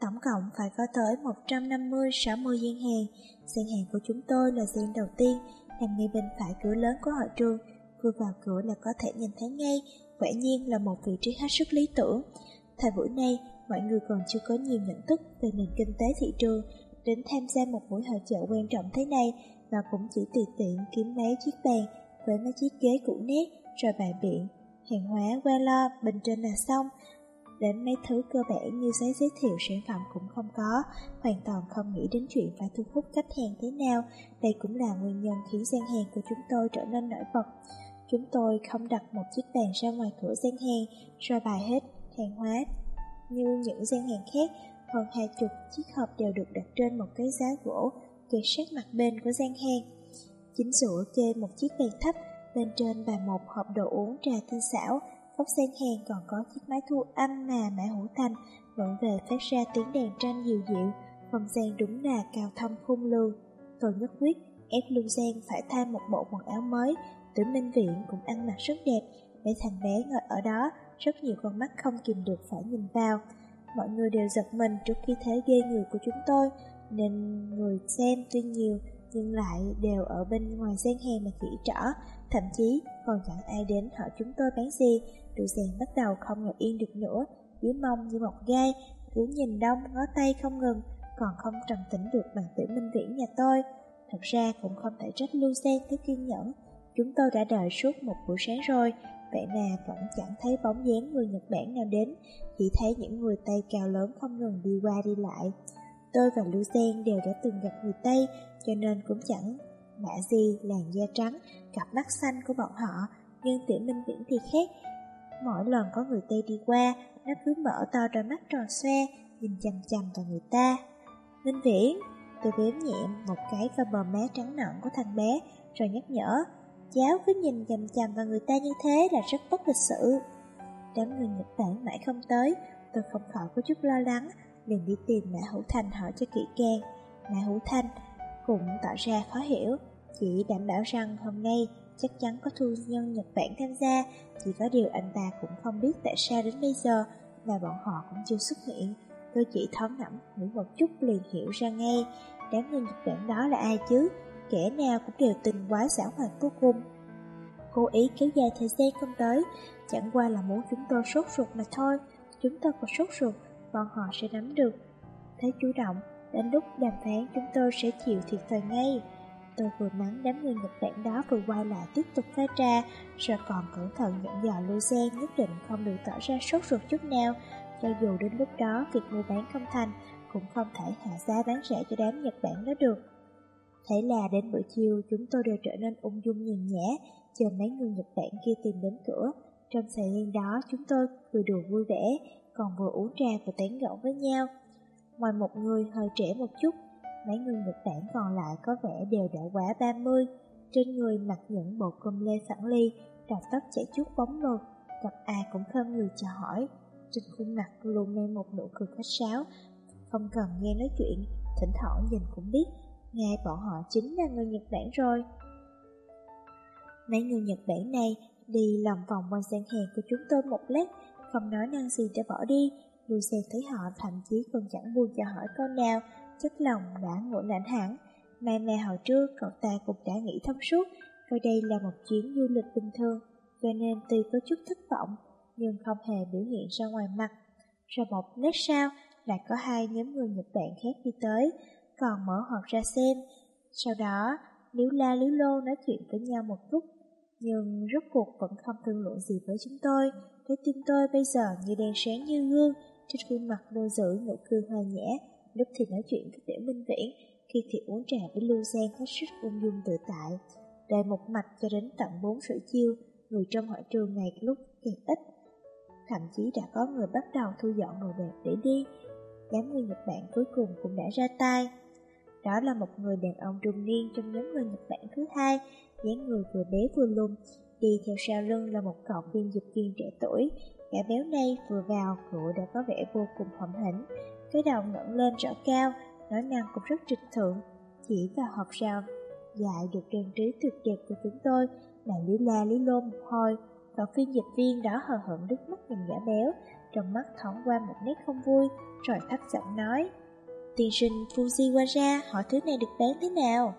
tổng cộng phải có tới 150-60 gian hàng. Gian hàng của chúng tôi là gian đầu tiên, nằm ngay bên phải cửa lớn của hội trường. Vừa vào cửa là có thể nhìn thấy ngay, quả nhiên là một vị trí hết sức lý tưởng. Thời buổi này, mọi người còn chưa có nhiều nhận thức về nền kinh tế thị trường, đến tham gia một buổi hội chợ quan trọng thế này và cũng chỉ tùy tiện kiếm mấy chiếc bàn với mấy chiếc ghế cũ nét rồi bày biện hàng hóa qua lo bên trên là xong Đến mấy thứ cơ bản như giấy giới thiệu sản phẩm cũng không có, hoàn toàn không nghĩ đến chuyện phải thu hút khách hàng thế nào. Đây cũng là nguyên nhân khiến gian hàng của chúng tôi trở nên nổi bật. Chúng tôi không đặt một chiếc bàn ra ngoài cửa gian hàng, rồi bài hết hàng hóa. Như những gian hàng khác, hơn hai chục chiếc hộp đều được đặt trên một cái giá gỗ kề sát mặt bên của gian hàng. Chính giữa kê một chiếc bàn thấp, bên trên là một hộp đồ uống trà tinh xảo, Góc sen hèn còn có chiếc máy thu âm mà Mã Hữu Thành vẫn về phát ra tiếng đàn tranh dịu dịu, không gian đúng là cao thâm khung lưu. Tôi nhất quyết ép Lưu Giang phải thay một bộ quần áo mới, tử minh viện cũng ăn mặc rất đẹp, để thằng bé ngồi ở đó, rất nhiều con mắt không kìm được phải nhìn vào. Mọi người đều giật mình trước khi thế ghê người của chúng tôi, nên người xem tuy nhiều nhưng lại đều ở bên ngoài gian hàng mà chỉ trỏ, thậm chí còn chẳng ai đến hỏi chúng tôi bán gì. tụi rèn bắt đầu không ngồi yên được nữa, dưới mông như một gai, cứ nhìn đông ngó tay không ngừng, còn không trầm tĩnh được bằng tiểu minh viễn nhà tôi. Thật ra cũng không thể trách Lưu Sen thiếu kiên nhẫn, chúng tôi đã đợi suốt một buổi sáng rồi, vậy mà vẫn chẳng thấy bóng dáng người Nhật Bản nào đến, chỉ thấy những người tây cao lớn không ngừng đi qua đi lại. Tôi và Lưu Sen đều đã từng gặp người Tây, cho nên cũng chẳng lạ gì làn da trắng, cặp mắt xanh của bọn họ, nhưng tiểu minh viễn thì khác. Mỗi lần có người Tây đi qua, nó cứ mở to đôi mắt tròn xoe, nhìn chằm chằm vào người ta. Minh viễn, tôi bếm nhẹ một cái vào bờ má trắng nõn của thằng bé, rồi nhắc nhở, cháu cứ nhìn chằm chằm vào người ta như thế là rất bất lịch sự. Đám người Nhật Bản mãi không tới, tôi không khỏi có chút lo lắng, liền đi tìm Mã Hữu Thành hỏi cho kỹ càng. Mã Hữu Thành cũng tỏ ra khó hiểu, chỉ đảm bảo rằng hôm nay chắc chắn có thu nhân Nhật Bản tham gia, chỉ có điều anh ta cũng không biết tại sao đến bây giờ mà bọn họ cũng chưa xuất hiện. Tôi chỉ thoáng nẫm nghĩ một chút liền hiểu ra ngay, đám người Nhật Bản đó là ai chứ, kẻ nào cũng đều tình quá giả hoạt vô cùng. Cố ý kéo dài thời gian không tới, chẳng qua là muốn chúng tôi sốt ruột mà thôi, chúng tôi còn sốt ruột, bọn họ sẽ nắm được. Thấy chủ động, đến lúc đàm phán chúng tôi sẽ chịu thiệt thòi ngay. Tôi vừa mắng đám người Nhật Bản đó vừa quay lại tiếp tục pha trà, rồi còn cẩn thận nhận dò Lưu Sen nhất định không được tỏ ra sốt ruột chút nào, cho dù đến lúc đó việc mua bán không thành, cũng không thể hạ giá bán rẻ cho đám Nhật Bản đó được. Thế là đến buổi chiều chúng tôi đều trở nên ung dung nhìn nhã, chờ mấy người Nhật Bản kia tìm đến cửa. Trong thời gian đó chúng tôi vừa đùa vui vẻ, còn vừa uống trà và tán gẫu với nhau. Ngoài một người hơi trẻ một chút, mấy người Nhật Bản còn lại có vẻ đều đã quá 30. Trên người mặc những bộ cơm lê phẳng ly, đầu tóc chảy chút bóng mượt, gặp ai cũng khâm người chào hỏi. Trên khuôn mặt luôn mang một nụ cười khách sáo, không cần nghe nói chuyện, thỉnh thoảng nhìn cũng biết, ngay bọn họ chính là người Nhật Bản rồi. Mấy người Nhật Bản này đi lòng vòng quanh gian hàng của chúng tôi một lát, không nói năng gì để bỏ đi. Lucy thấy họ thậm chí còn chẳng buồn cho hỏi câu nào, chất lòng đã ngủ lạnh hẳn. mai mẹ hồi trước cậu ta cũng đã nghĩ thông suốt, coi đây là một chuyến du lịch bình thường, cho nên tuy có chút thất vọng, nhưng không hề biểu hiện ra ngoài mặt. Rồi một lát sau, lại có hai nhóm người Nhật Bản khác đi tới, còn mở hộp ra xem. Sau đó, Liếu La Liếu Lô nói chuyện với nhau một lúc, nhưng rốt cuộc vẫn không thương lượng gì với chúng tôi. cái tim tôi bây giờ như đèn sáng như gương, trên khuôn mặt luôn giữ nụ cười hoa nhã, lúc thì nói chuyện với Tiểu Minh Viễn, khi thì uống trà với Lưu sen hết sức ung dung tự tại. Đợi một mạch cho đến tận 4 sửa chiêu, người trong hội trường ngày lúc càng ít. Thậm chí đã có người bắt đầu thu dọn đồ đạc để đi. Đám người Nhật Bản cuối cùng cũng đã ra tay. Đó là một người đàn ông trung niên trong nhóm người Nhật Bản thứ hai, dáng người vừa bé vừa lùn. Đi theo sau lưng là một cậu viên dịch viên trẻ tuổi, Gã béo này vừa vào cửa đã có vẻ vô cùng hậm hĩnh Cái đầu ngẩng lên rõ cao, Nói năng cũng rất trịch thượng. Chỉ vào hộp rào Dại được trang trí tuyệt đẹp của chúng tôi Là lý la lý lô một hồi và phiên dịch viên đó hờ hững đứt mắt nhìn gã béo, Trong mắt thoáng qua một nét không vui, Rồi thấp giọng nói, Tiên sinh Fujiwara hỏi thứ này được bán thế nào?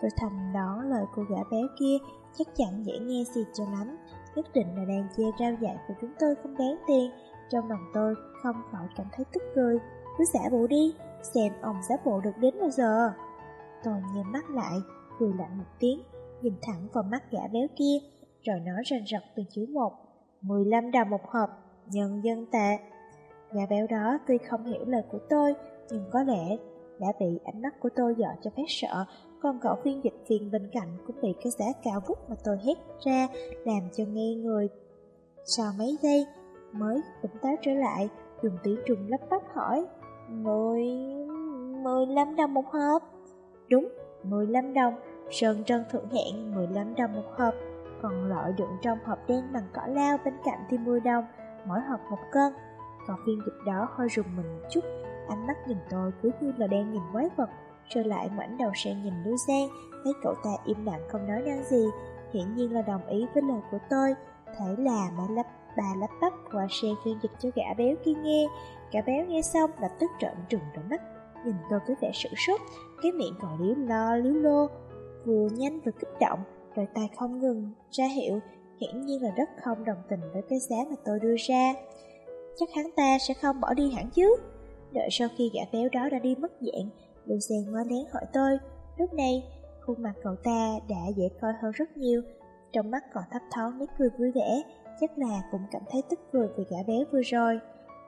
Tôi thầm đón lời của gã béo kia, Chắc chắn dễ nghe gì cho lắm nhất định là đang chê rau giải của chúng tôi không đáng tiền. Trong lòng tôi không khỏi cảm thấy tức cười, cứ giả bộ đi, xem ông giả bộ được đến bao giờ. Tôi nhắm mắt lại, cười lạnh một tiếng, nhìn thẳng vào mắt gã béo kia, rồi nói rành rọc từng chữ một, 15 đồng một hộp, nhân dân tệ. Gã béo đó tuy không hiểu lời của tôi, nhưng có lẽ đã bị ánh mắt của tôi dọa cho phát sợ, còn cậu phiên dịch viên bên cạnh cũng bị cái giá cao vút mà tôi hét ra làm cho nghe người. Sau mấy giây mới tỉnh táo trở lại, dùng tiếng trùng lắp bắp hỏi, mười... mười lăm đồng một hộp. Đúng, mười lăm đồng, sơn trân thượng hẹn mười lăm đồng một hộp, còn loại đựng trong hộp đen bằng cỏ lao bên cạnh thì mười đồng, mỗi hộp một cân. Còn phiên dịch đó hơi rùng mình một chút, ánh mắt nhìn tôi cứ như là đang nhìn quái vật rồi lại ngoảnh đầu sang nhìn Lưu Giang, thấy cậu ta im lặng không nói năng gì, hiển nhiên là đồng ý với lời của tôi. Thế là bà lắp bà lắp bắp qua xe phiên dịch cho gã béo kia nghe. Gã béo nghe xong lập tức trợn trừng trong mắt, nhìn tôi với vẻ sửng sốt, cái miệng còn liếu lo liếu lô, vừa nhanh vừa kích động, rồi tay không ngừng ra hiệu, hiển nhiên là rất không đồng tình với cái giá mà tôi đưa ra. Chắc hắn ta sẽ không bỏ đi hẳn chứ. Đợi sau khi gã béo đó đã đi mất dạng, Lucien ngó lén hỏi tôi. Lúc này, khuôn mặt cậu ta đã dễ coi hơn rất nhiều. Trong mắt còn thấp thoáng nét cười vui vẻ Chắc là cũng cảm thấy tức cười vì gã béo vừa rồi.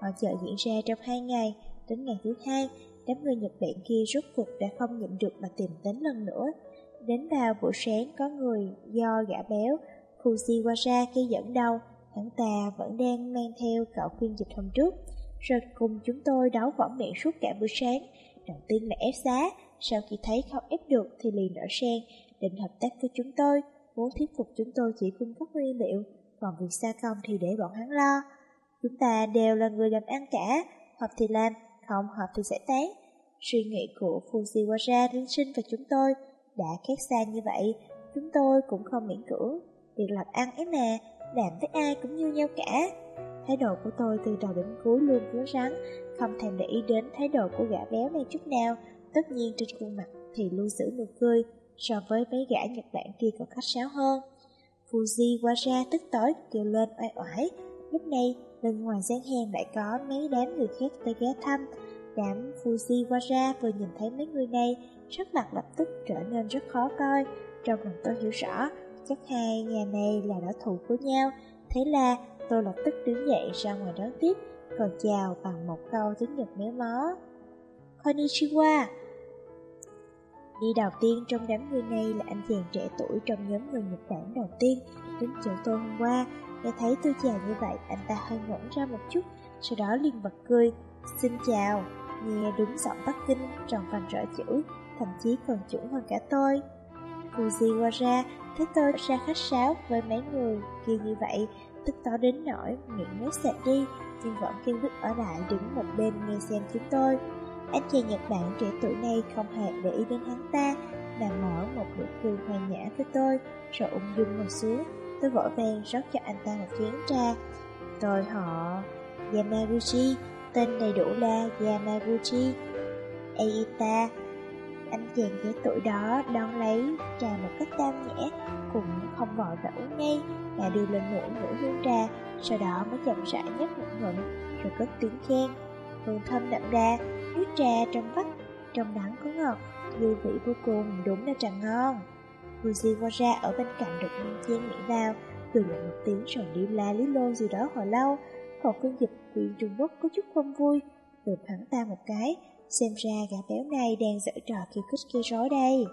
Họ chợ diễn ra trong hai ngày. Đến ngày thứ hai, đám người Nhật Bản kia rốt cuộc đã không nhịn được mà tìm đến lần nữa. Đến vào buổi sáng có người do gã béo Fujiwara kia dẫn đầu. Hắn ta vẫn đang mang theo cậu phiên dịch hôm trước. Rồi cùng chúng tôi đấu võ miệng suốt cả buổi sáng. Đầu tiên là ép giá, sau khi thấy không ép được thì liền nở sen, định hợp tác với chúng tôi, muốn thuyết phục chúng tôi chỉ cung cấp nguyên liệu, còn việc xa công thì để bọn hắn lo. Chúng ta đều là người làm ăn cả, hợp thì làm, không hợp thì sẽ tán. Suy nghĩ của Fujiwara linh sinh và chúng tôi đã khác xa như vậy, chúng tôi cũng không miễn cưỡng. Việc làm ăn ấy mà, làm với ai cũng như nhau cả. Thái độ của tôi từ đầu đến cuối luôn cứng rắn, không thèm để ý đến thái độ của gã béo này chút nào. Tất nhiên trên khuôn mặt thì luôn giữ nụ cười, so với mấy gã Nhật Bản kia còn khách sáo hơn. Fuji qua ra tức tối kêu lên oai oải. Lúc này, bên ngoài gian hàng lại có mấy đám người khác tới ghé thăm. Đám Fuji qua ra vừa nhìn thấy mấy người này, sắc mặt lập tức trở nên rất khó coi. Trong lòng tôi hiểu rõ, chắc hai nhà này là đối thủ của nhau. Thế là tôi lập tức đứng dậy ra ngoài đón tiếp, còn chào bằng một câu tiếng Nhật méo mó. Konnichiwa! Đi đầu tiên trong đám người này là anh chàng trẻ tuổi trong nhóm người Nhật Bản đầu tiên đến chỗ tôi hôm qua. Nghe thấy tôi chào như vậy, anh ta hơi ngẩn ra một chút, sau đó liền bật cười. Xin chào, nghe đúng giọng Bắc Kinh, tròn vành rõ chữ, thậm chí còn chuẩn hơn cả tôi. Fujiwara thấy tôi ra khách sáo với mấy người kia như vậy, tức to đến nỗi miệng méo sạch đi, nhưng vẫn kiên quyết ở lại đứng một bên nghe xem chúng tôi. Anh chàng Nhật Bản trẻ tuổi này không hề để ý đến hắn ta, mà mở một nụ cười hoàn nhã với tôi, rồi ung dung ngồi xuống. Tôi vội vàng rót cho anh ta một chén trà. Tôi họ Yamaguchi, tên đầy đủ là Yamaguchi Eita. Anh chàng trẻ tuổi đó đón lấy trà một cách tam nhẽ, cũng không vội và uống ngay, mà đưa lên mũi nửa hương trà, sau đó mới chậm rãi nhấp một ngụm, rồi cất tiếng khen. Hương thơm đậm đà, nước trà trong vắt, trong đắng có ngọt, dư vị vô cùng, đúng là trà ngon. Fuji qua ra ở bên cạnh được nhân chen miệng vào, cười lại một tiếng rồi đi la lý lô gì đó hồi lâu, còn phiên dịch viên Trung Quốc có chút không vui, lượt hắn ta một cái, xem ra gã béo này đang dở trò khiêu khích kia rối đây.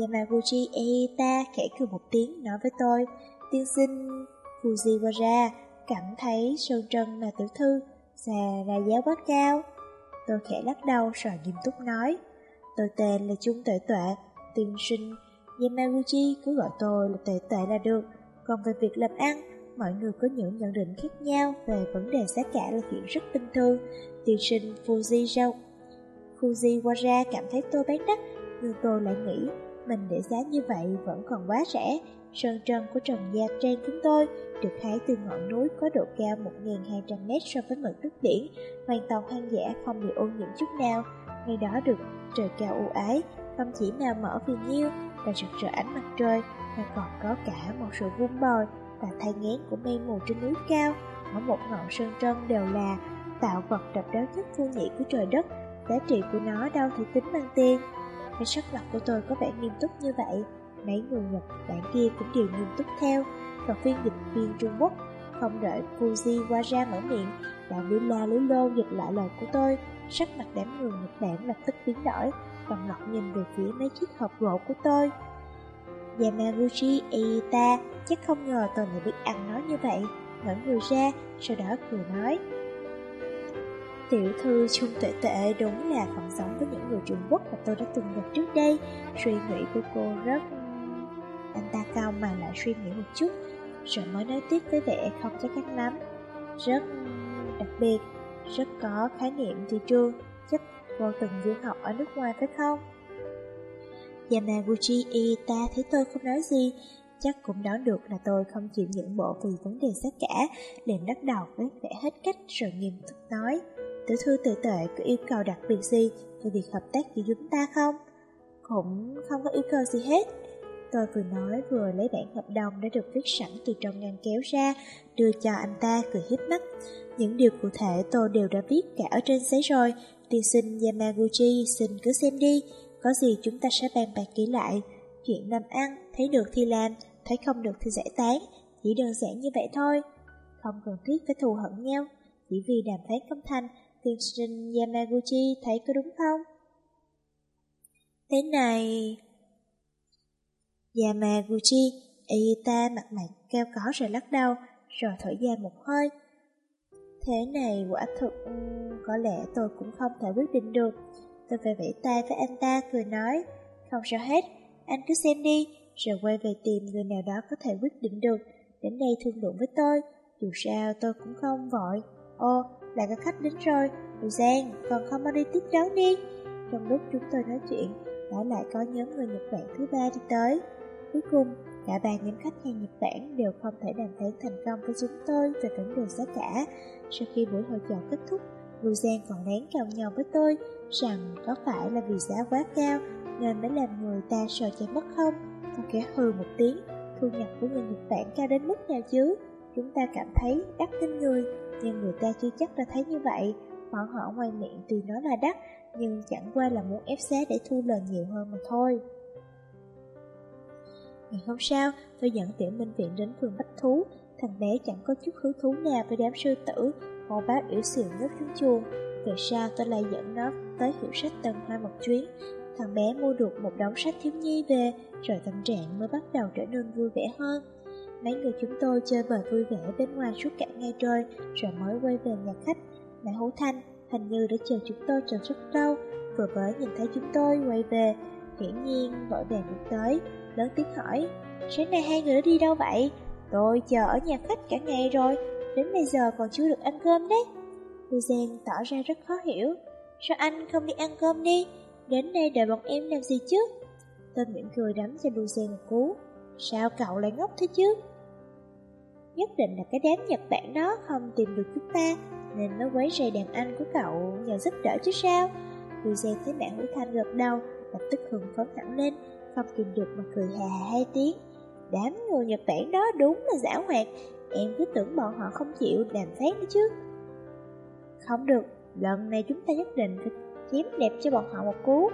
Yamaguchi Eita khẽ cười một tiếng nói với tôi, tiên sinh Fujiwara cảm thấy Sơn Trân là tiểu thư, xà ra giá quá cao. Tôi khẽ lắc đầu rồi nghiêm túc nói, Tôi tên là Trung Tuệ Tuệ, tiên sinh Yamaguchi cứ gọi tôi là Tuệ Tuệ là được. Còn về việc làm ăn, mọi người có những nhận định khác nhau về vấn đề giá cả là chuyện rất bình thường. Tiên sinh Fuji Rao Fujiwara cảm thấy tôi bán đắt, nhưng tôi lại nghĩ mình để giá như vậy vẫn còn quá rẻ. Sơn trần của Trần Gia Trang chúng tôi được hái từ ngọn núi có độ cao 1.200m so với mực nước biển, hoàn toàn hoang dã không bị ô nhiễm chút nào. Ngay đó được trời cao ưu ái, không chỉ nào mở vì nhiêu và rực rỡ ánh mặt trời, mà còn có cả một sự vun bồi và thay ngén của mây mù trên núi cao. Ở một ngọn sơn trân đều là tạo vật độc đáo nhất vô nhị của trời đất, giá trị của nó đâu thể tính mang tiền. Cái sắc mặt của tôi có vẻ nghiêm túc như vậy, mấy người Nhật Bản kia cũng đều nghiêm túc theo, và phiên dịch viên Trung Quốc không đợi Fuji qua ra mở miệng, đã lưới la lưới lô dịch lại lời của tôi, sắc mặt đám người Nhật Bản lập tức biến đổi, đồng loạt nhìn về phía mấy chiếc hộp gỗ của tôi. Yamaguchi Eita chắc không ngờ tôi lại biết ăn nó như vậy, ngẩng người ra, sau đó cười nói. Tiểu thư Trung Tuệ Tuệ đúng là còn giống với những người Trung Quốc mà tôi đã từng gặp trước đây. Suy nghĩ của cô rất... Anh ta cao mà lại suy nghĩ một chút, rồi mới nói tiếp với vẻ không chắc chắn lắm. Rất đặc biệt, rất có khái niệm thị trường, chắc cô từng du học ở nước ngoài phải không? Dạ Yamaguchi Ita thấy tôi không nói gì, chắc cũng đoán được là tôi không chịu những bộ vì vấn đề giá cả, liền đắt đầu với vẻ hết cách rồi nghiêm túc nói. Tiểu thư tự tệ có yêu cầu đặc biệt gì về việc hợp tác giữa chúng ta không? Cũng không có yêu cầu gì hết. Tôi vừa nói vừa lấy bản hợp đồng đã được viết sẵn từ trong ngăn kéo ra, đưa cho anh ta cười hiếp mắt. Những điều cụ thể tôi đều đã viết cả ở trên giấy rồi. Tiên sinh Yamaguchi xin cứ xem đi, có gì chúng ta sẽ bàn bạc kỹ lại. Chuyện làm ăn, thấy được thì làm, thấy không được thì giải tán, chỉ đơn giản như vậy thôi. Không cần thiết phải thù hận nhau, chỉ vì đàm phán công thành tiên sinh Yamaguchi thấy có đúng không? Thế này... Yamaguchi, Eita mặt mày keo có rồi lắc đầu, rồi thở dài một hơi. Thế này quả thực, có lẽ tôi cũng không thể quyết định được. Tôi phải vẫy tay với anh ta cười nói, không sao hết, anh cứ xem đi, rồi quay về tìm người nào đó có thể quyết định được, đến đây thương lượng với tôi, dù sao tôi cũng không vội. Ô, lại có khách đến rồi, Bùi Giang, còn không mau đi tiếp đón đi. Trong lúc chúng tôi nói chuyện, đã lại có nhóm người Nhật Bản thứ ba đi tới. Cuối cùng, cả ba nhóm khách hàng Nhật Bản đều không thể đàm phán thành công với chúng tôi về vấn đề giá cả. Sau khi buổi hội chọn kết thúc, Bùi Giang còn lén cào nhau với tôi rằng có phải là vì giá quá cao nên mới làm người ta sợ chạy mất không? Tôi kẻ hừ một tiếng, thu nhập của người Nhật Bản cao đến mức nào chứ? Chúng ta cảm thấy đắt kinh người, nhưng người ta chưa chắc đã thấy như vậy. Bọn họ ngoài miệng tuy nói là đắt, nhưng chẳng qua là muốn ép giá để thu lời nhiều hơn mà thôi. Ngày hôm sau, tôi dẫn tiểu minh viện đến vườn bách thú. Thằng bé chẳng có chút hứng thú nào với đám sư tử, hồ báo yếu xìu nhốt trong chuồng. Về sau tôi lại dẫn nó tới hiệu sách tầng hai một chuyến. Thằng bé mua được một đống sách thiếu nhi về, rồi tâm trạng mới bắt đầu trở nên vui vẻ hơn. Mấy người chúng tôi chơi bời vui vẻ bên ngoài suốt cả ngày trời, rồi mới quay về nhà khách. Mẹ Hữu Thanh hình như đã chờ chúng tôi chờ rất lâu, vừa mới nhìn thấy chúng tôi quay về, hiển nhiên vội vàng bước tới, lớn tiếng hỏi, sáng nay hai người đã đi đâu vậy? Tôi chờ ở nhà khách cả ngày rồi, đến bây giờ còn chưa được ăn cơm đấy. Cô Giang tỏ ra rất khó hiểu, sao anh không đi ăn cơm đi, đến đây đợi bọn em làm gì chứ? Tôi miệng cười đấm cho Lu Giang một cú, sao cậu lại ngốc thế chứ? Nhất định là cái đám Nhật Bản đó không tìm được chúng ta, Nên mới quấy rầy đàn anh của cậu nhờ giúp đỡ chứ sao? Người dè thấy bạn Hữu Thanh gật đầu, Lập tức hừng phấn thẳng lên, Không kìm được mà cười hà hà hai tiếng. Đám người Nhật Bản đó đúng là giả hoạt, Em cứ tưởng bọn họ không chịu đàm phán nữa chứ. Không được, Lần này chúng ta nhất định phải chém đẹp cho bọn họ một cú.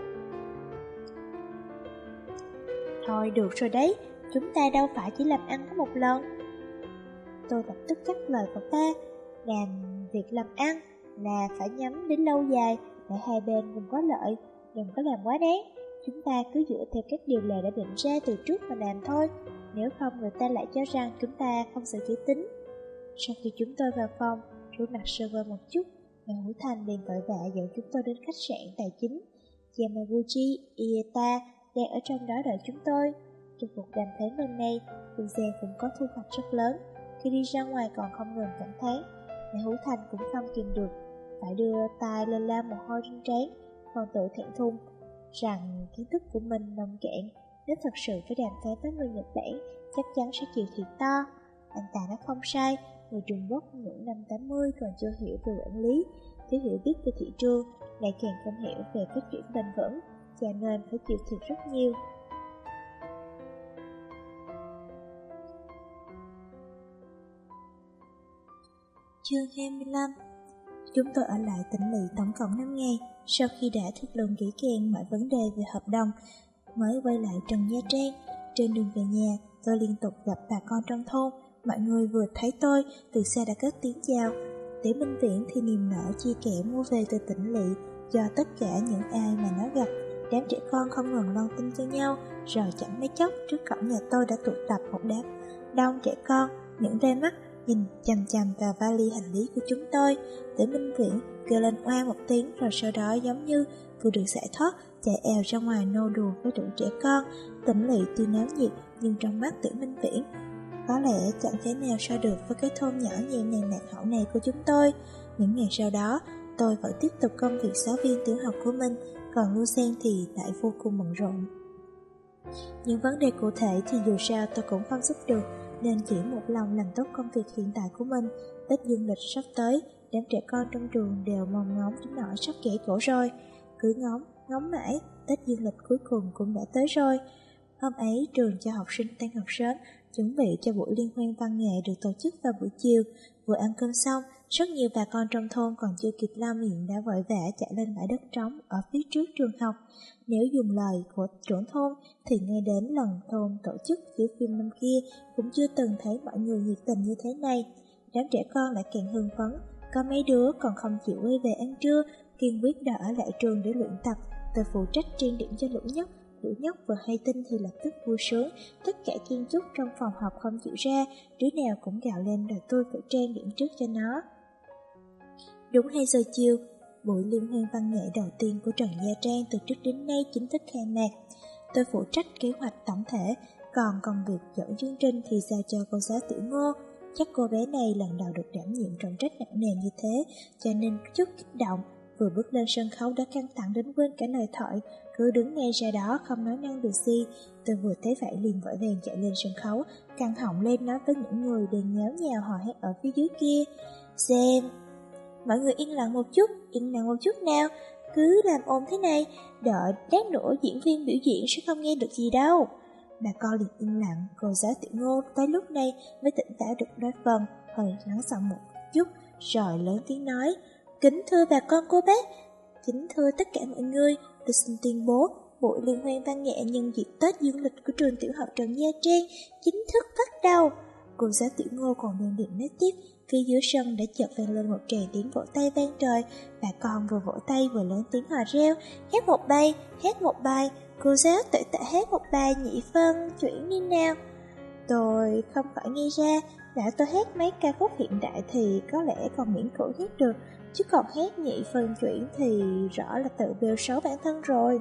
Thôi được rồi đấy, Chúng ta đâu phải chỉ làm ăn có một lần. Tôi lập tức cắt lời cậu ta. Làm việc làm ăn là phải nhắm đến lâu dài Để hai bên cùng có lợi Đừng có làm quá đáng. Chúng ta cứ dựa theo các điều lệ đã định ra từ trước mà làm thôi. Nếu không người ta lại cho rằng chúng ta không sự chữ tính. Sau khi chúng tôi vào phòng Rửa mặt sơ vơ một chút Mẹ Hữu Thành liền vội vã dẫn chúng tôi đến khách sạn tài chính. Yamaguchi, Ieta đang ở trong đó đợi chúng tôi. Trong cuộc đàm phán lần này, Luce cũng có thu hoạch rất lớn. Khi đi ra ngoài còn không ngừng cảm thán, mẹ Hữu Thành cũng không kìm được, phải đưa tay lên la một hôi trên trán, còn tự thẹn thùng rằng kiến thức của mình nông cạn, nếu thật sự phải đàm phán với người Nhật Bản, chắc chắn sẽ chịu thiệt to. Anh ta nó không sai, người Trung Quốc những năm 80 còn chưa hiểu về quản lý, thiếu hiểu biết về thị trường, lại càng không hiểu về phát triển bền vững, cho nên phải chịu thiệt rất nhiều. Chương 25 Chúng tôi ở lại tỉnh lỵ tổng cộng 5 ngày, sau khi đã thức luận kỹ càng mọi vấn đề về hợp đồng, mới quay lại Trần Nha Trang. Trên đường về nhà, tôi liên tục gặp bà con trong thôn, mọi người vừa thấy tôi, từ xa đã cất tiếng chào. Tiểu Minh Viễn thì niềm nở chia kẻ mua về từ tỉnh lỵ, do tất cả những ai mà nó gặp, đám trẻ con không ngừng loan tin cho nhau, rồi chẳng mấy chốc trước cổng nhà tôi đã tụ tập một đám đông trẻ con, những đôi mắt nhìn chằm chằm vào vali hành lý của chúng tôi. Tử Minh Viễn kêu lên oan một tiếng rồi sau đó giống như vừa được giải thoát, chạy eo ra ngoài nô đùa với tụi trẻ con. Tỉnh lỵ tuy náo nhiệt nhưng trong mắt Tử Minh Viễn có lẽ chẳng thể nào so được với cái thôn nhỏ nhẹ nhàng lạc hậu này của chúng tôi. Những ngày sau đó, tôi vẫn tiếp tục công việc giáo viên tiểu học của mình, còn Lucien thì lại vô cùng bận rộn. Những vấn đề cụ thể thì dù sao tôi cũng không giúp được, nên chỉ một lòng làm tốt công việc hiện tại của mình. Tết dương lịch sắp tới, đám trẻ con trong trường đều mong ngóng đến nỗi sắp kể cổ rồi. Cứ ngóng, ngóng mãi, Tết dương lịch cuối cùng cũng đã tới rồi. Hôm ấy trường cho học sinh tan học sớm, chuẩn bị cho buổi liên hoan văn nghệ được tổ chức vào buổi chiều. Vừa ăn cơm xong, rất nhiều bà con trong thôn còn chưa kịp la miệng đã vội vã chạy lên bãi đất trống ở phía trước trường học. Nếu dùng lời của trưởng thôn thì ngay đến lần thôn tổ chức chiếu phim năm kia cũng chưa từng thấy mọi người nhiệt tình như thế này. Đám trẻ con lại càng hưng phấn, có mấy đứa còn không chịu quay về ăn trưa, kiên quyết đã ở lại trường để luyện tập. Tôi phụ trách trang điểm cho lũ nhóc Lũ nhóc vừa hay tin thì lập tức vui sướng, tất cả kiên chúc trong phòng học không chịu ra, đứa nào cũng gào lên đòi tôi phải trang điểm trước cho nó. Đúng 2 giờ chiều, buổi liên hoan văn nghệ đầu tiên của Trần Gia Trang từ trước đến nay chính thức khai mạc. Tôi phụ trách kế hoạch tổng thể, còn công việc dẫn chương trình thì giao cho cô giáo Tiểu Ngô. Chắc cô bé này lần đầu được đảm nhiệm trọng trách nặng nề như thế, cho nên chút kích động, vừa bước lên sân khấu đã căng thẳng đến quên cả lời thoại, cứ đứng ngay ra đó không nói năng được gì. Tôi vừa thấy vậy liền vội vàng chạy lên sân khấu, căng họng lên nói với những người đang nháo nhào hò hét ở phía dưới kia. Xem, mọi người yên lặng một chút, yên lặng một chút nào, cứ làm ồn thế này, đợi lát nữa diễn viên biểu diễn sẽ không nghe được gì đâu. Bà con liền yên lặng, cô giáo tiểu ngô tới lúc này mới tỉnh táo được nói vâng, hơi lắng giọng một chút, rồi lớn tiếng nói, kính thưa bà con cô bác, kính thưa tất cả mọi người, tôi xin tuyên bố buổi liên hoan văn nghệ nhân dịp Tết dương lịch của trường tiểu học Trần Gia Trang chính thức bắt đầu. Cô giáo tiểu ngô còn đang định nói tiếp, phía dưới sân đã chợt vang lên một tràng tiếng vỗ tay vang trời. Bà con vừa vỗ tay vừa lớn tiếng hò reo, hát một bài, hát một bài. Cô giáo tự tạ hát một bài nhị phân, chuyển đi nào. Tôi không khỏi nghe ra, đã tôi hát mấy ca khúc hiện đại thì có lẽ còn miễn cưỡng hát được, chứ còn hát nhị phân chuyển thì rõ là tự bêu xấu bản thân rồi.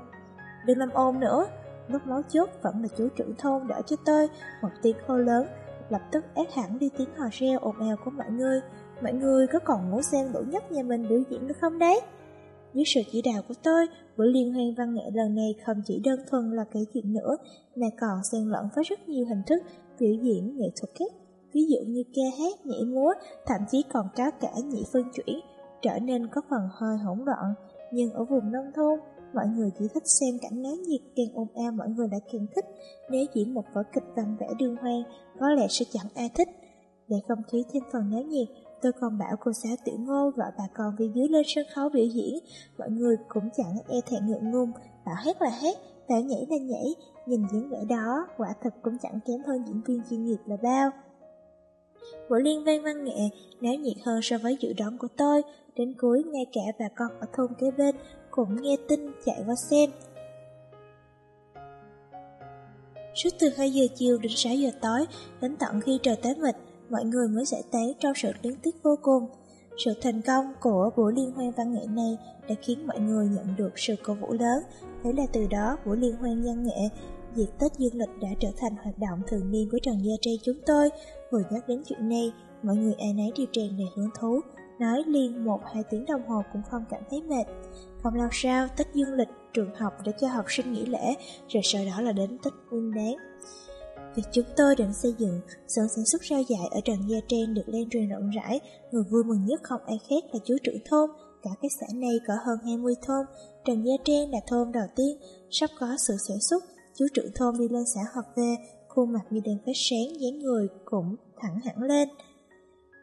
Đừng làm ồn nữa, lúc nói chốt vẫn là chú trưởng thôn đỡ cho tôi, một tiếng hô lớn, lập tức ép hẳn đi tiếng hò reo ồn ào của mọi người. Mọi người có còn muốn xem đủ nhất nhà mình biểu diễn được không đấy? Dưới sự chỉ đạo của tôi, buổi liên hoan văn nghệ lần này không chỉ đơn thuần là kể chuyện nữa, mà còn xen lẫn với rất nhiều hình thức biểu diễn nghệ thuật khác, ví dụ như ca hát, nhảy múa, thậm chí còn có cả nhị phân chuyển, trở nên có phần hơi hỗn loạn. Nhưng ở vùng nông thôn, mọi người chỉ thích xem cảnh náo nhiệt càng ồn ào mọi người lại càng thích. Nếu diễn một vở kịch văn vẽ đương hoang, có lẽ sẽ chẳng ai thích. Để không khí thêm phần náo nhiệt, tôi còn bảo cô giáo tiểu ngô gọi bà con phía dưới lên sân khấu biểu diễn. Mọi người cũng chẳng e thẹn ngượng ngùng, bảo hát là hát, bảo nhảy là nhảy. Nhìn diễn vẻ đó, quả thật cũng chẳng kém hơn diễn viên chuyên nghiệp là bao. Buổi liên văn văn nghệ náo nhiệt hơn so với dự đoán của tôi, đến cuối ngay cả bà con ở thôn kế bên cũng nghe tin chạy qua xem. Suốt từ 2 giờ chiều đến 6 giờ tối, đến tận khi trời tối mịt, mọi người mới giải tán trong sự liên tiếc vô cùng. Sự thành công của buổi liên hoan văn nghệ này đã khiến mọi người nhận được sự cổ vũ lớn. Thế là từ đó, buổi liên hoan văn nghệ Dịp Tết Dương lịch đã trở thành hoạt động thường niên của Trần Gia Trang chúng tôi. Vừa nhắc đến chuyện này, mọi người ai nấy đều tràn đầy hứng thú, nói liên một hai tiếng đồng hồ cũng không cảm thấy mệt. Không lâu sau, Tết Dương lịch, trường học để cho học sinh nghỉ lễ, rồi sau đó là đến Tết Nguyên đáng. Việc chúng tôi định xây dựng xưởng sản xuất rau dại ở Trần Gia Trang được lan truyền rộng rãi, người vui mừng nhất không ai khác là chú trưởng thôn. Cả cái xã này có hơn 20 thôn, Trần Gia Trang là thôn đầu tiên, sắp có sự sản xuất. Chú trưởng thôn đi lên xã họp về, khuôn mặt như đèn phát sáng, dáng người cũng thẳng hẳn lên.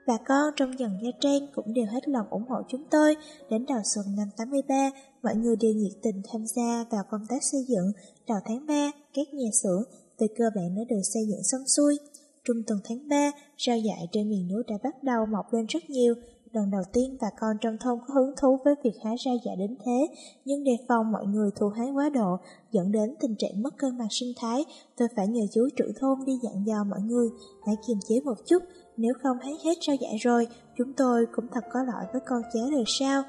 Bà con trong dòng Nha Trang cũng đều hết lòng ủng hộ chúng tôi. Đến đầu xuân năm 83, mọi người đều nhiệt tình tham gia vào công tác xây dựng. Đầu tháng 3, các nhà xưởng về cơ bản đã được xây dựng xong xuôi. Trung tuần tháng 3, rau dại trên miền núi đã bắt đầu mọc lên rất nhiều. Lần đầu tiên bà con trong thôn có hứng thú với việc hái rau dại đến thế, nhưng đề phòng mọi người thu hái quá độ, dẫn đến tình trạng mất cân bằng sinh thái, tôi phải nhờ chú trưởng thôn đi dặn dò mọi người, hãy kiềm chế một chút, nếu không thấy hết sao dại rồi, chúng tôi cũng thật có lỗi với con cháu đời sau.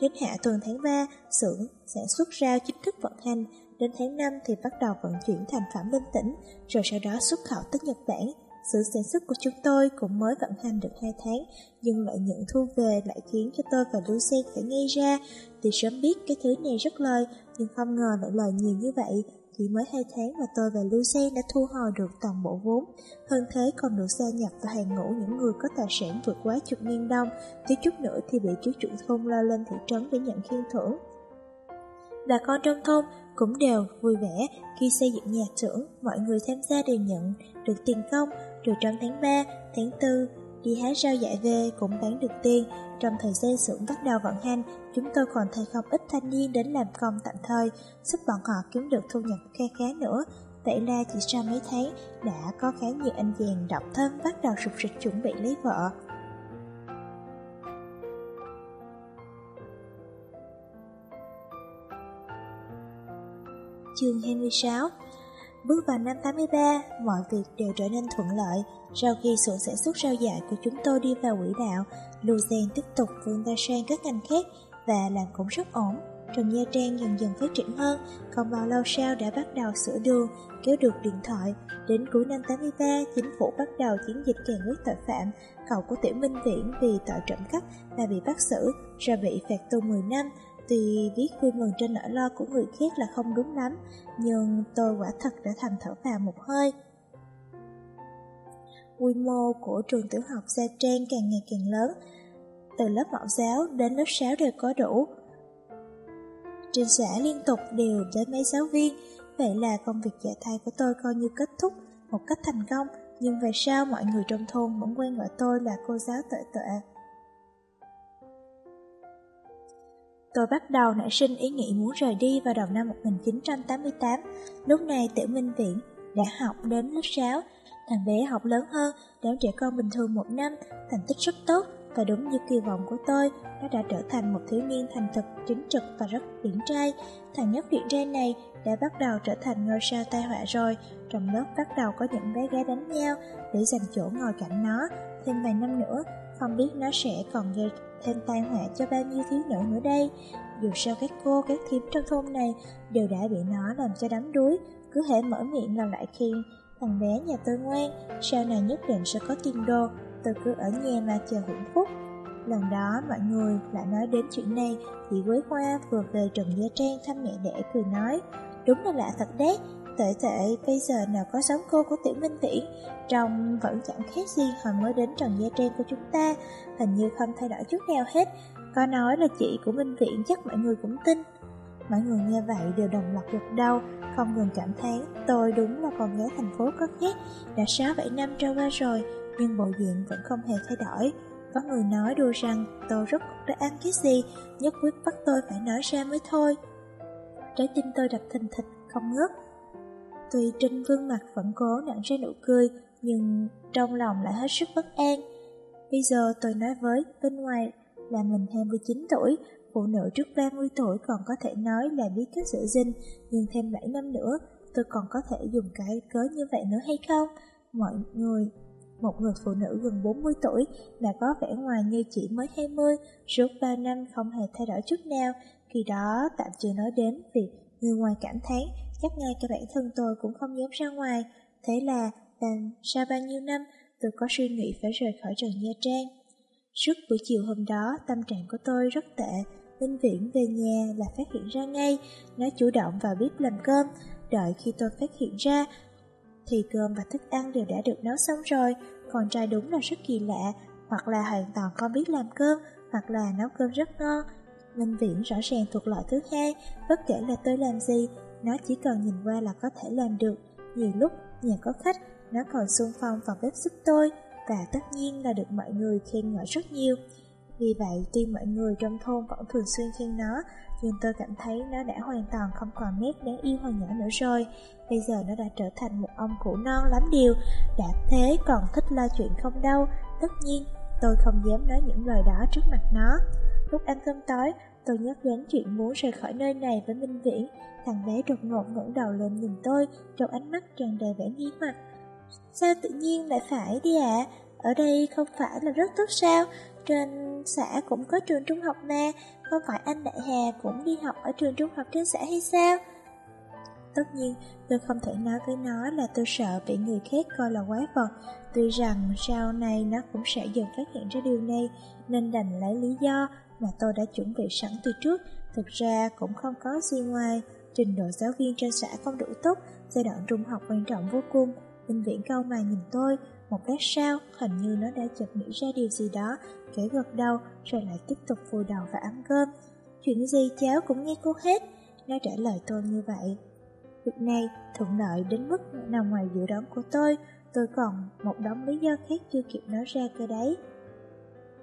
Đến hạ tuần tháng 3, xưởng sản xuất rau chính thức vận hành, đến tháng 5 thì bắt đầu vận chuyển thành phẩm lên tỉnh, rồi sau đó xuất khẩu tới Nhật Bản. Sự sản xuất của chúng tôi cũng mới vận hành được 2 tháng, nhưng lợi nhuận thu về lại khiến cho tôi và Lucy phải ngây ra. Tuy sớm biết cái thứ này rất lời, nhưng không ngờ lại lời nhiều như vậy. Chỉ mới 2 tháng mà tôi và Lucy đã thu hồi được toàn bộ vốn. Hơn thế còn được gia nhập vào hàng ngũ những người có tài sản vượt quá chục nghìn đồng. Thiếu chút nữa thì bị chú trưởng thôn lao lên thị trấn để nhận khen thưởng. Bà con trong thôn cũng đều vui vẻ khi xây dựng nhà xưởng, mọi người tham gia đều nhận được tiền công, rồi trong tháng 3, tháng 4, đi hái rau dại về cũng bán được tiền. Trong thời gian xưởng bắt đầu vận hành, chúng tôi còn thấy không ít thanh niên đến làm công tạm thời, giúp bọn họ kiếm được thu nhập kha khá nữa. Vậy là chỉ sau mấy tháng, đã có khá nhiều anh chàng độc thân bắt đầu sụp sịch chuẩn bị lấy vợ. Chương 26 Bước vào năm 83, mọi việc đều trở nên thuận lợi. Sau khi xưởng sản xuất rau dại của chúng tôi đi vào quỹ đạo, Luzen tiếp tục vươn ra sang các ngành khác và làm cũng rất ổn. Trần Nha Trang dần dần phát triển hơn, không bao lâu sau đã bắt đầu sửa đường, kéo được điện thoại. Đến cuối năm 83, chính phủ bắt đầu chiến dịch kèn quyết tội phạm. Cậu của Tiểu Minh Viễn vì tội trộm cắp và bị bắt xử, rồi bị phạt tù 10 năm. Tuy viết vui mừng trên nỗi lo của người khác là không đúng lắm, nhưng tôi quả thật đã thành thở vào một hơi. Quy mô của trường tiểu học Gia Trang càng ngày càng lớn, từ lớp mẫu giáo đến lớp 6 đều có đủ. Trên xã liên tục đều đến mấy giáo viên, vậy là công việc dạy thầy của tôi coi như kết thúc một cách thành công, nhưng về sau mọi người trong thôn vẫn quen gọi tôi là cô giáo tệ tệ. Tôi bắt đầu nảy sinh ý nghĩ muốn rời đi vào đầu năm 1988. Lúc này Tiểu Minh Viễn đã học đến lớp 6. Thằng bé học lớn hơn, đám trẻ con bình thường một năm, thành tích rất tốt và đúng như kỳ vọng của tôi, nó đã trở thành một thiếu niên thành thực, chính trực và rất điển trai. Thằng nhóc điển trai này đã bắt đầu trở thành ngôi sao tai họa rồi. Trong lớp bắt đầu có những bé gái đánh nhau để giành chỗ ngồi cạnh nó. Thêm vài năm nữa, không biết nó sẽ còn gây thêm tai họa cho bao nhiêu thiếu nữ nữa đây. Dù sao các cô, các thím trong thôn này đều đã bị nó làm cho đắm đuối, cứ hễ mở miệng là lại khi thằng bé nhà tôi ngoan, sau này nhất định sẽ có tiền đồ, tôi cứ ở nhà mà chờ hưởng phúc. Lần đó mọi người lại nói đến chuyện này, chị Quế Hoa vừa về Trần Gia Trang thăm mẹ đẻ cười nói, đúng là lạ thật đấy, Tệ tệ, bây giờ nào có sống cô của Tiểu Minh Tiễn Trông vẫn chẳng khác gì hồi mới đến Trần Gia Trang của chúng ta Hình như không thay đổi chút nào hết Có nói là chị của Minh Viễn chắc mọi người cũng tin Mọi người nghe vậy đều đồng loạt gật đầu Không ngừng cảm thán Tôi đúng là con gái thành phố có khác Đã 6-7 năm trôi qua rồi nhưng bộ diện vẫn không hề thay đổi Có người nói đùa rằng tôi rất đã ăn cái gì Nhất quyết bắt tôi phải nói ra mới thôi Trái tim tôi đập thình thịch không ngớt Tuy trên gương mặt vẫn cố nặng ra nụ cười, nhưng trong lòng lại hết sức bất an. Bây giờ tôi nói với bên ngoài là mình 29 tuổi, phụ nữ trước 30 tuổi còn có thể nói là biết cách giữ gìn, nhưng thêm 7 năm nữa tôi còn có thể dùng cái cớ như vậy nữa hay không? Mọi người một người phụ nữ gần 40 tuổi mà có vẻ ngoài như chỉ mới 20, suốt 3 năm không hề thay đổi chút nào. Khi đó tạm chưa nói đến việc người ngoài cảm thán, chắc ngay cả bản thân tôi cũng không dám ra ngoài. Thế là, làm sau bao nhiêu năm, tôi có suy nghĩ phải rời khỏi Trần Nha Trang. Suốt buổi chiều hôm đó, tâm trạng của tôi rất tệ. Minh Viễn về nhà là phát hiện ra ngay, nó chủ động vào bếp làm cơm. Đợi khi tôi phát hiện ra, thì cơm và thức ăn đều đã được nấu xong rồi. Còn trai đúng là rất kỳ lạ, hoặc là hoàn toàn không biết làm cơm, hoặc là nấu cơm rất ngon. Minh Viễn rõ ràng thuộc loại thứ hai, bất kể là tôi làm gì, nó chỉ cần nhìn qua là có thể làm được. Nhiều lúc, nhà có khách, nó còn xung phong vào bếp giúp tôi, và tất nhiên là được mọi người khen ngợi rất nhiều. Vì vậy, tuy mọi người trong thôn vẫn thường xuyên khen nó, nhưng tôi cảm thấy nó đã hoàn toàn không còn nét đáng yêu hồi nhỏ nữa rồi. Bây giờ nó đã trở thành một ông cụ non lắm điều, đã thế còn thích lo chuyện không đâu. Tất nhiên, tôi không dám nói những lời đó trước mặt nó. Lúc ăn cơm tối, tôi nhắc đến chuyện muốn rời khỏi nơi này với Minh Viễn. Thằng bé đột ngột ngẩng đầu lên nhìn tôi, trong ánh mắt tràn đầy vẻ nghi hoặc. Sao tự nhiên lại phải đi ạ? Ở đây không phải là rất tốt sao? Trên xã cũng có trường trung học mà, có phải anh Đại Hà cũng đi học ở trường trung học trên xã hay sao? Tất nhiên, tôi không thể nói với nó là tôi sợ bị người khác coi là quái vật, tuy rằng sau này nó cũng sẽ dần phát hiện ra điều này, nên đành lấy lý do mà tôi đã chuẩn bị sẵn từ trước, thực ra cũng không có gì ngoài. Trình độ giáo viên trên xã không đủ tốt, giai đoạn trung học quan trọng vô cùng. Minh Viễn câu mà nhìn tôi, một lát sau, hình như nó đã chợt nghĩ ra điều gì đó, kể gật đầu, rồi lại tiếp tục vùi đầu và ăn cơm. Chuyện gì cháu cũng nghe cô hết, nó trả lời tôi như vậy. Việc này thuận lợi đến mức nằm ngoài dự đoán của tôi, tôi còn một đống lý do khác chưa kịp nói ra cơ đấy.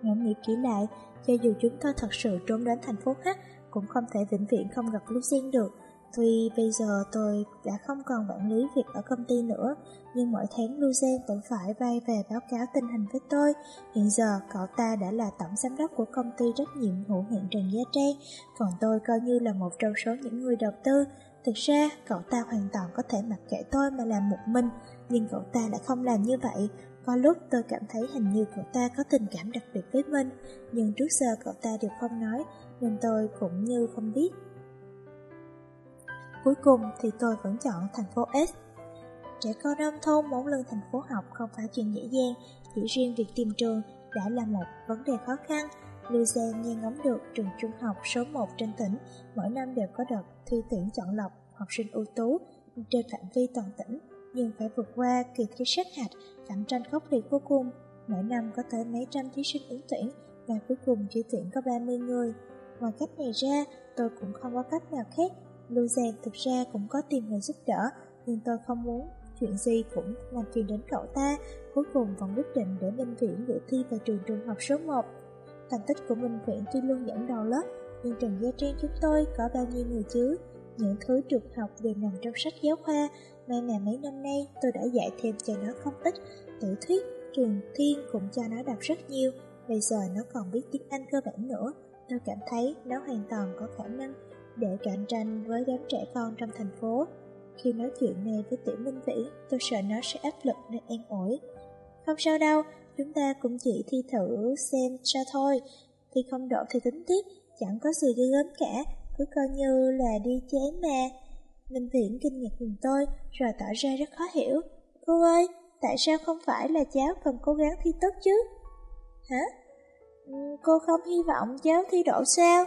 Ngẫm nghĩ kỹ lại, cho dù chúng ta thật sự trốn đến thành phố khác, cũng không thể vĩnh viễn không gặp Lucien được. Tuy bây giờ tôi đã không còn quản lý việc ở công ty nữa, nhưng mỗi tháng Luzen vẫn phải vay về báo cáo tình hình với tôi. Hiện giờ cậu ta đã là tổng giám đốc của công ty trách nhiệm hữu hạn Trần Gia Trang, còn tôi coi như là một trong số những người đầu tư. Thực ra, cậu ta hoàn toàn có thể mặc kệ tôi mà làm một mình, nhưng cậu ta lại không làm như vậy. Có lúc tôi cảm thấy hình như cậu ta có tình cảm đặc biệt với mình, nhưng trước giờ cậu ta đều không nói, nên tôi cũng như không biết. Cuối cùng thì tôi vẫn chọn thành phố S. Trẻ con nông thôn muốn lên thành phố học không phải chuyện dễ dàng, chỉ riêng việc tìm trường đã là một vấn đề khó khăn. Luzen nghe ngóng được trường trung học số 1 trên tỉnh, mỗi năm đều có đợt thi tuyển chọn lọc học sinh ưu tú trên phạm vi toàn tỉnh, nhưng phải vượt qua kỳ thi sát hạch, cạnh tranh khốc liệt vô cùng. Mỗi năm có tới mấy trăm thí sinh ứng tuyển, và cuối cùng chỉ tuyển có 30 người. Ngoài cách này ra, tôi cũng không có cách nào khác Luzan thực ra cũng có tìm người giúp đỡ, nhưng tôi không muốn chuyện gì cũng làm phiền đến cậu ta. Cuối cùng vẫn quyết định để Minh Viễn dự thi vào trường trung học số 1. Thành tích của Minh Viễn tuy luôn dẫn đầu lớp, nhưng Trần Gia Trang chúng tôi có bao nhiêu người chứ? Những thứ trượt học đều nằm trong sách giáo khoa, may mà mấy năm nay tôi đã dạy thêm cho nó không ít. Tiểu thuyết, trường thiên cũng cho nó đọc rất nhiều, bây giờ nó còn biết tiếng Anh cơ bản nữa. Tôi cảm thấy nó hoàn toàn có khả năng để cạnh tranh với đám trẻ con trong thành phố. Khi nói chuyện này với Tiểu Minh Vĩ, tôi sợ nó sẽ áp lực nên an ủi. Không sao đâu, chúng ta cũng chỉ thi thử xem sao thôi. thi không đổ thì tính tiếp, chẳng có gì ghê gớm cả, cứ coi như là đi chán mà. Minh Viễn kinh ngạc nhìn tôi, rồi tỏ ra rất khó hiểu. Cô ơi, tại sao không phải là cháu cần cố gắng thi tốt chứ? Hả? Ừ, cô không hy vọng cháu thi đổ sao?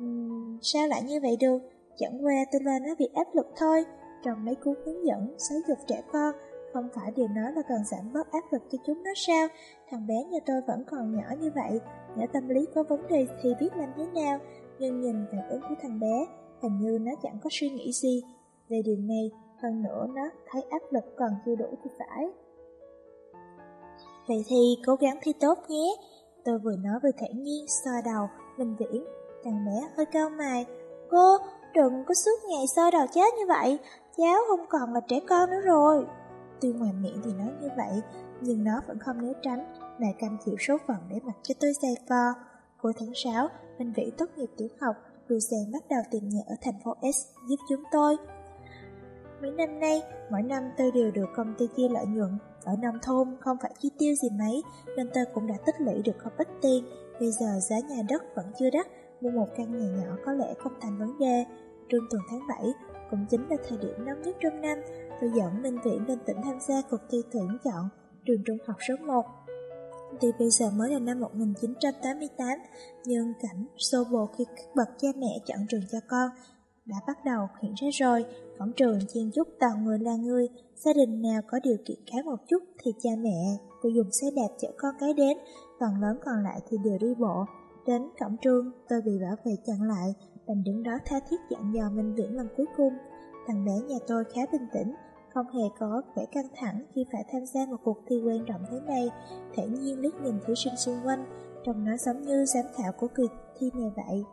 Um, sao lại như vậy được? Chẳng qua tôi lo nó bị áp lực thôi. Trong mấy cuốn hướng dẫn giáo dục trẻ con, không phải điều nói là cần giảm bớt áp lực cho chúng nó sao? Thằng bé nhà tôi vẫn còn nhỏ như vậy, nếu tâm lý có vấn đề thì biết làm thế nào. Nhưng nhìn phản ứng của thằng bé, hình như nó chẳng có suy nghĩ gì. Về điều này, hơn nữa nó thấy áp lực còn chưa đủ thì phải. Vậy thì cố gắng thi tốt nhé. Tôi vừa nói vừa thản nhiên, xoa đầu, Minh Viễn Thằng bé hơi cao mày Cô đừng có suốt ngày soi đầu chết như vậy Cháu không còn là trẻ con nữa rồi Tuy ngoài miệng thì nói như vậy Nhưng nó vẫn không né tránh Mà cam chịu số phận để mặc cho tôi dày vò Cuối tháng 6 Minh Vĩ tốt nghiệp tiểu học Lucien bắt đầu tìm nhà ở thành phố S giúp chúng tôi Mấy năm nay, mỗi năm tôi đều được công ty chia lợi nhuận. Ở nông thôn không phải chi tiêu gì mấy, nên tôi cũng đã tích lũy được không ít tiền. Bây giờ giá nhà đất vẫn chưa đắt, mua một căn nhà nhỏ có lẽ không thành vấn đề. Trong tuần tháng 7 cũng chính là thời điểm nóng nhất trong năm, tôi dẫn Minh Viễn lên tỉnh tham gia cuộc thi tuyển chọn trường trung học số 1. Tuy bây giờ mới là năm 1988, nhưng cảnh xô bồ khi các bậc cha mẹ chọn trường cho con đã bắt đầu hiện ra rồi. Cổng trường chen chúc toàn người là người, gia đình nào có điều kiện khá một chút thì cha mẹ cô dùng xe đạp chở con cái đến, phần lớn còn lại thì đều đi bộ. Đến cổng trường, tôi bị bảo vệ chặn lại, đành đứng đó tha thiết dặn dò Minh Viễn lần cuối cùng. Thằng bé nhà tôi khá bình tĩnh, không hề có vẻ căng thẳng khi phải tham gia một cuộc thi quan trọng thế này, thản nhiên liếc nhìn thí sinh xung quanh, trông nó giống như giám khảo của kỳ thi này vậy.